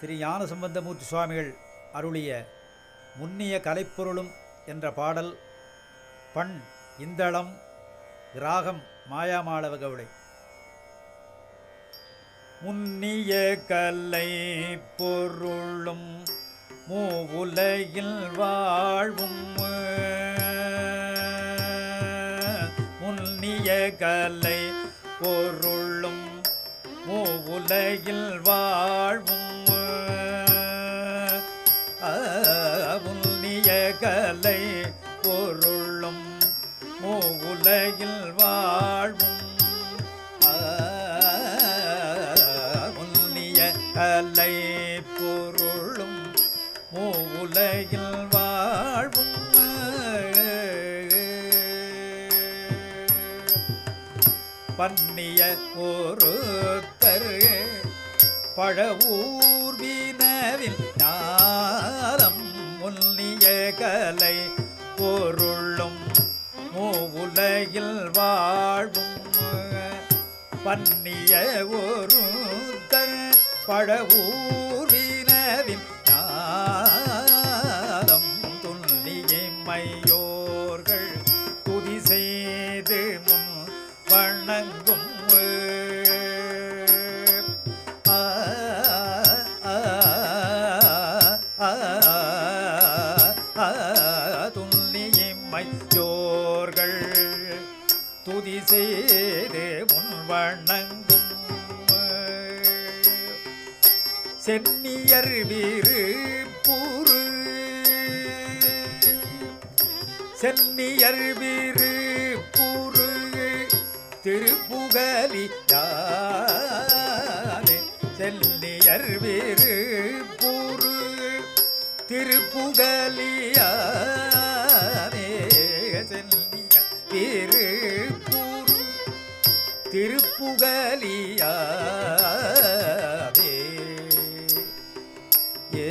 திரு ஞான சம்பந்தமூர்த்தி சுவாமிகள் அருளிய முன்னிய கலைப்பொருளும் என்ற பாடல் பண் இந்தளம் ராகம் மாயாமாளவ கவுளை. முன்னிய கலை பொருளும் மூவுலகில் வாழ்வும் முன்னிய கலை பொருளும் மூவுலகில் வாழ்வும். முன்னிய பொருளும் மூவுலகில் வாழ்வும். ஆ, முன்னிய கலை பொருளும் மூவுலகில் வாழ்வும். பன்னிய தரு பழவூர்வினவில் கலை பொருளும் மூவுலகில் வாழ்வும் பன்னிய ஒருத்தர் பழவூர்வினவில் ஞானம் துல்லிய மையோர்கள் துதி செய்து முன் வணங்கும் மையோர்கள் துதி செய்து முன் வணங்கும் சென்னியர் வீறு பூரு சென்னியர் வீறு பூரு திருப்புகலி சென்னியர் வீறு பூரு திருப்புகலியா திருப்புகலியாவே ஏ